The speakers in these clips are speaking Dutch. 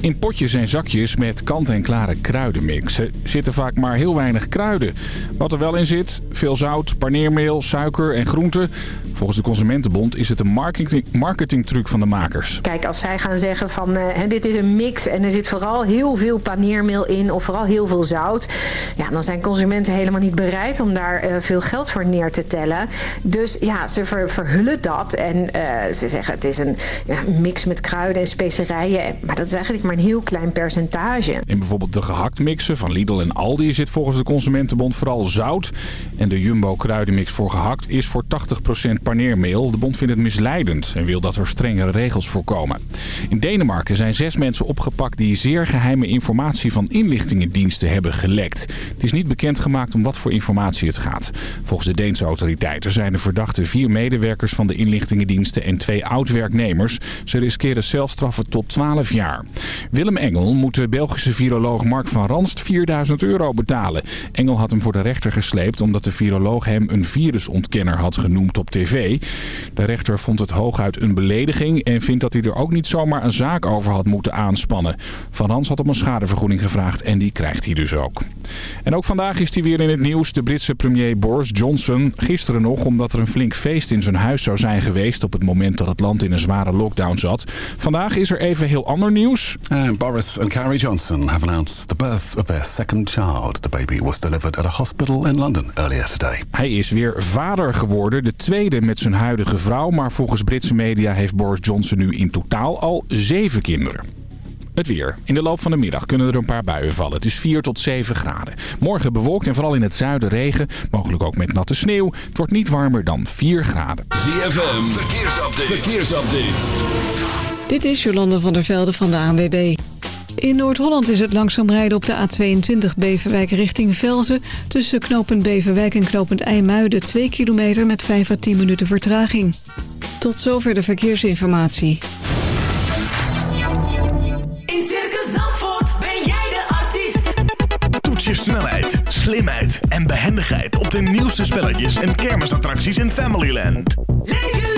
In potjes en zakjes met kant-en-klare kruidenmixen zitten vaak maar heel weinig kruiden. Wat er wel in zit, veel zout, paneermeel, suiker en groenten. Volgens de Consumentenbond is het een marketing, marketingtruc van de makers. Kijk, als zij gaan zeggen van uh, dit is een mix en er zit vooral heel veel paneermeel in of vooral heel veel zout. Ja, dan zijn consumenten helemaal niet bereid om daar uh, veel geld voor neer te tellen. Dus ja, ze ver, verhullen dat en uh, ze zeggen het is een mix met kruiden en specerijen. Maar dat is eigenlijk maar een heel klein percentage. In bijvoorbeeld de gehaktmixen van Lidl en Aldi zit volgens de Consumentenbond vooral zout. En de Jumbo kruidenmix voor gehakt is voor 80% paneermeel. De bond vindt het misleidend en wil dat er strengere regels voorkomen. In Denemarken zijn zes mensen opgepakt die zeer geheime informatie van inlichtingendiensten hebben gelekt. Het is niet bekendgemaakt om wat voor informatie het gaat. Volgens de Deense autoriteiten zijn de verdachten vier medewerkers van de inlichtingendiensten en twee oud-werknemers. Ze riskeren celstraffen tot 12 jaar. Willem Engel moet de Belgische viroloog Mark van Ranst 4000 euro betalen. Engel had hem voor de rechter gesleept omdat de viroloog hem een virusontkenner had genoemd op tv. De rechter vond het hooguit een belediging en vindt dat hij er ook niet zomaar een zaak over had moeten aanspannen. Van Rans had om een schadevergoeding gevraagd en die krijgt hij dus ook. En ook vandaag is hij weer in het nieuws, de Britse premier Boris Johnson. Gisteren nog omdat er een flink feest in zijn huis zou zijn geweest op het moment dat het land in een zware lockdown zat. Vandaag is er even heel ander nieuws. Boris and Carrie Johnson have announced the birth of their second child. The baby was delivered at a hospital in London earlier today. Hij is weer vader geworden, de tweede met zijn huidige vrouw. Maar volgens Britse media heeft Boris Johnson nu in totaal al zeven kinderen. Het weer. In de loop van de middag kunnen er een paar buien vallen. Het is 4 tot 7 graden. Morgen bewolkt en vooral in het zuiden regen. Mogelijk ook met natte sneeuw. Het wordt niet warmer dan 4 graden. ZFM. Verkeersupdate. Verkeersupdate. Dit is Jolande van der Velde van de ANWB. In Noord-Holland is het langzaam rijden op de A22 Beverwijk richting Velzen... tussen knooppunt Beverwijk en knooppunt IJmuiden 2 kilometer met 5 à 10 minuten vertraging. Tot zover de verkeersinformatie. In Circus Zandvoort ben jij de artiest. Toets je snelheid, slimheid en behendigheid op de nieuwste spelletjes en kermisattracties in Familyland. Leef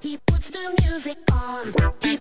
He puts the music on. He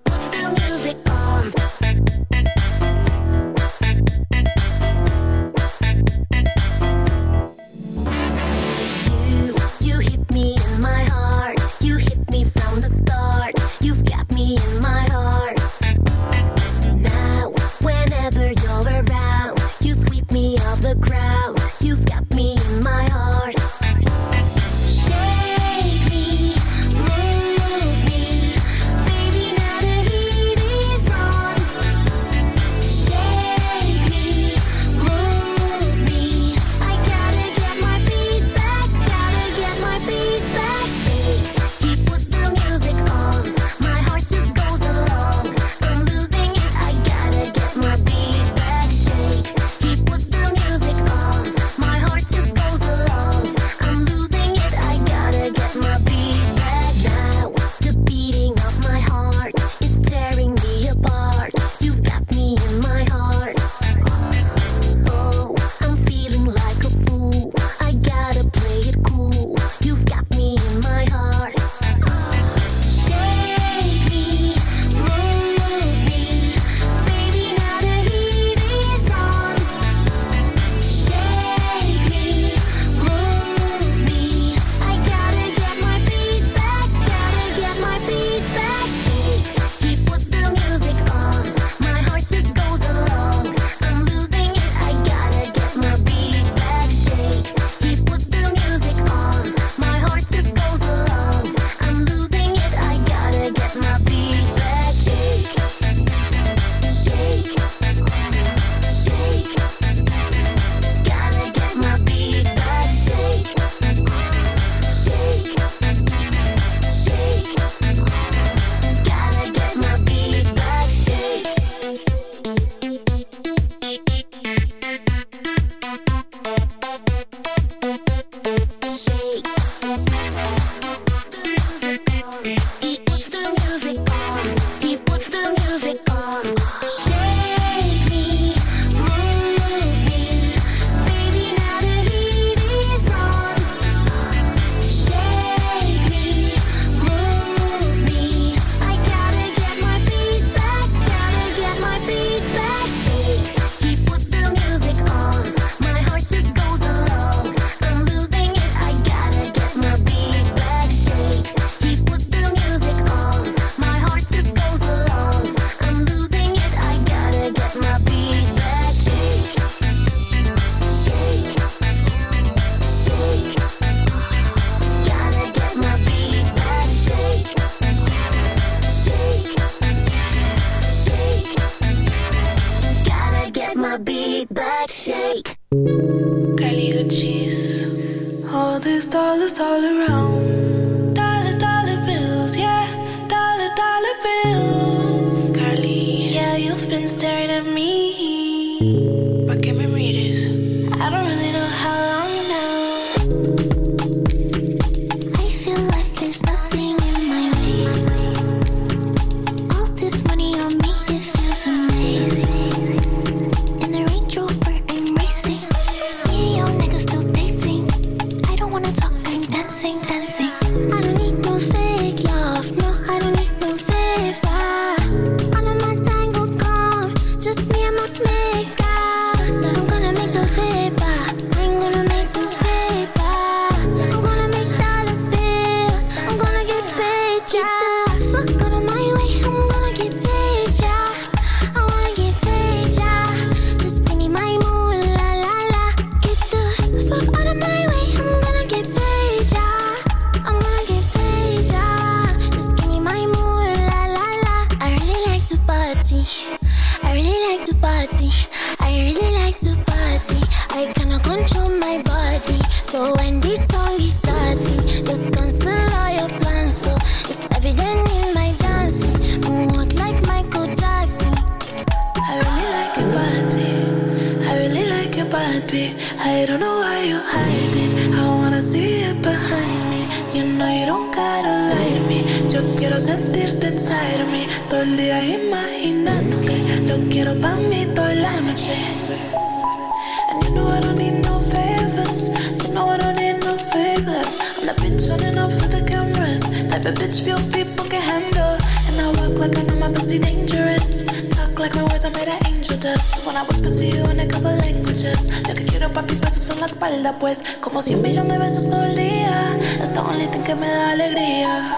como cien millones de besos todo el día. Hasta un en que me da alegría.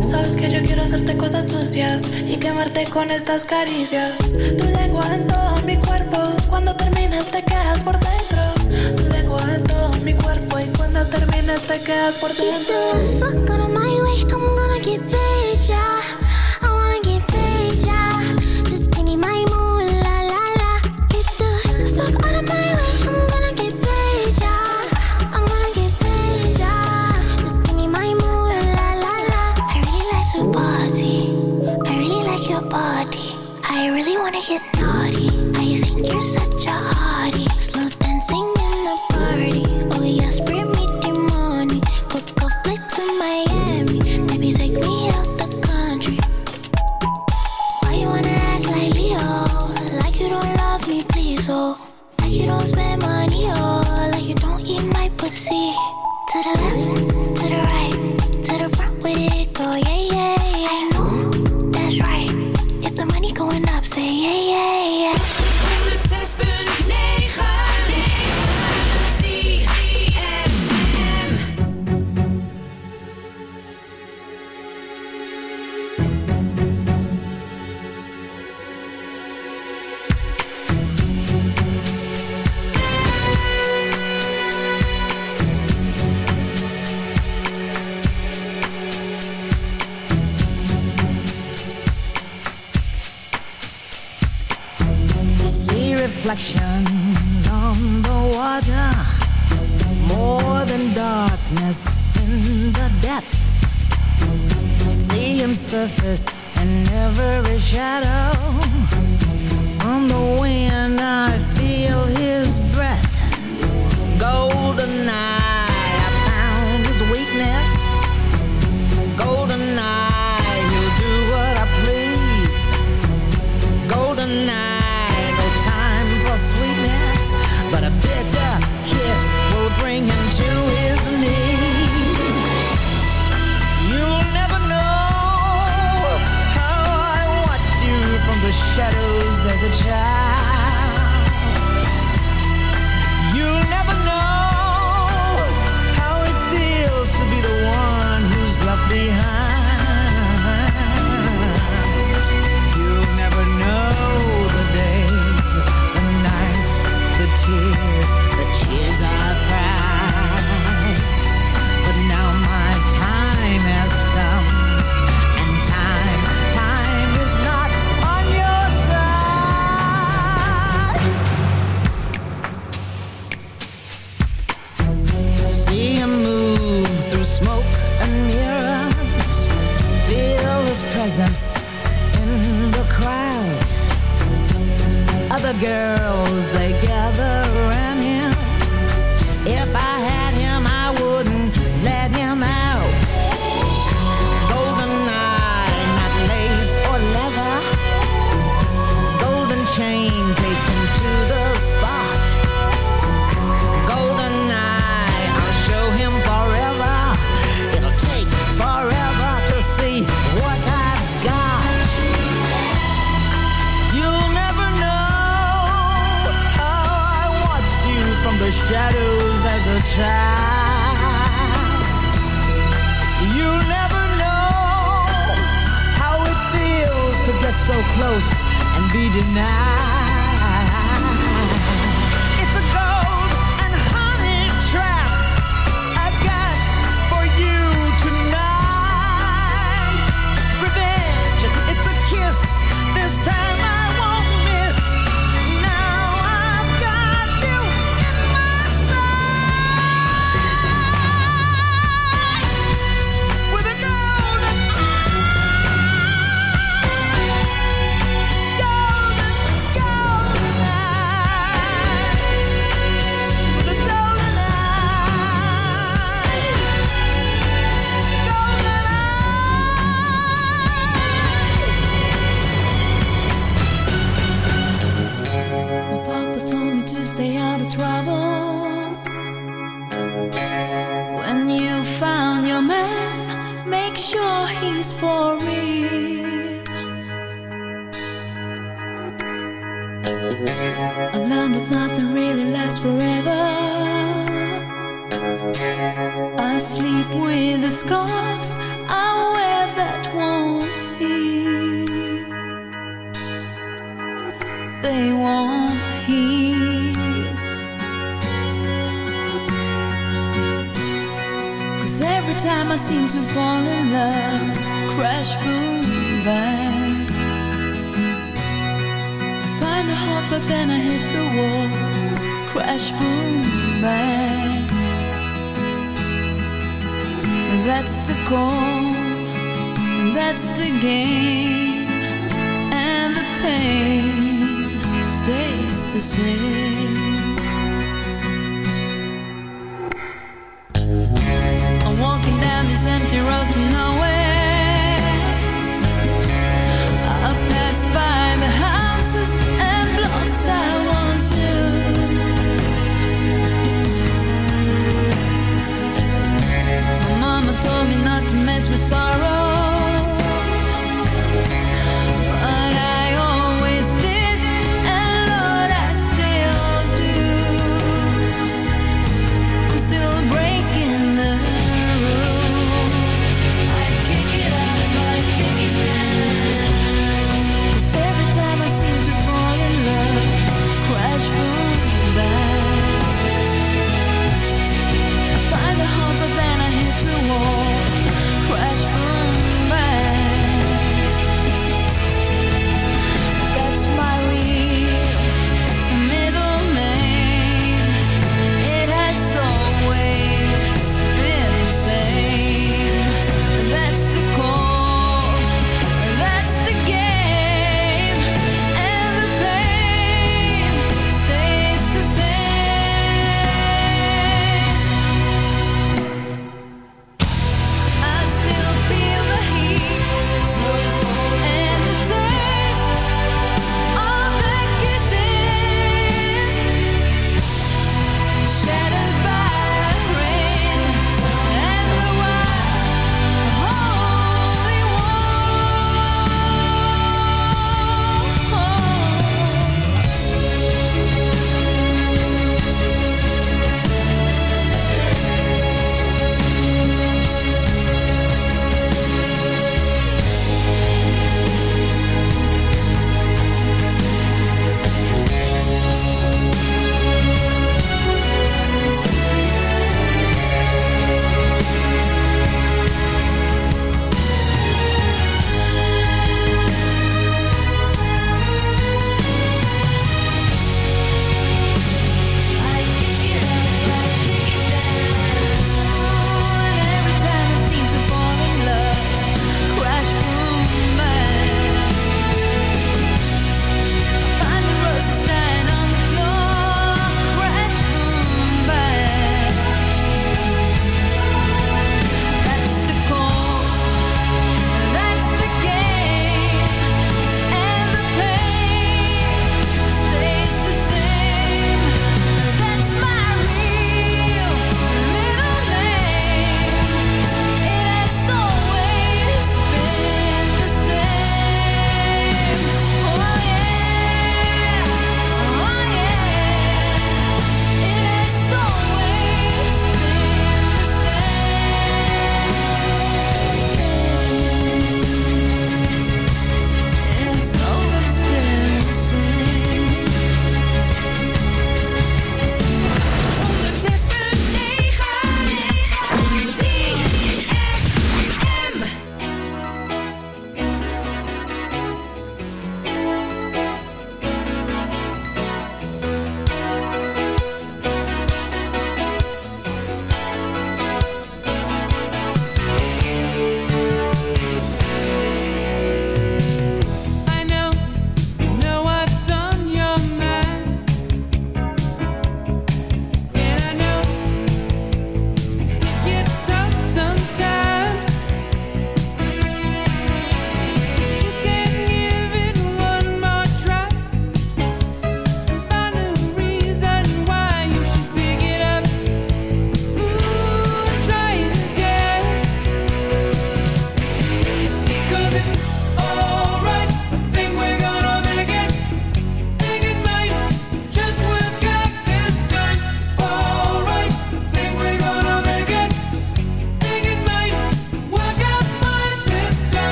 Sabes que yo quiero hacerte cosas sucias y quemarte con estas caricias. Tu lengua en todo mi cuerpo, cuando terminas te quedas por dentro. Tu lengua en todo mi cuerpo y cuando terminas te quedas por dentro. wanna get naughty. I think you're such a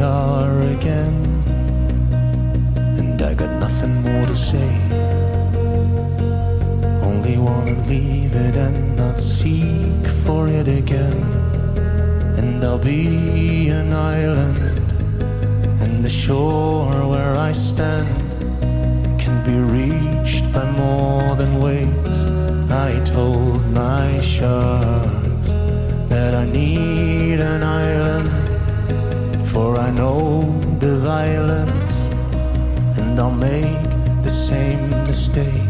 are again. And I got nothing more to say. Only wanna leave it and not seek for it again. And I'll be an island, and the shore where I stand can be reached by more than waves. I told my sharks that I need an island for I know the violence, and I'll make the same mistake.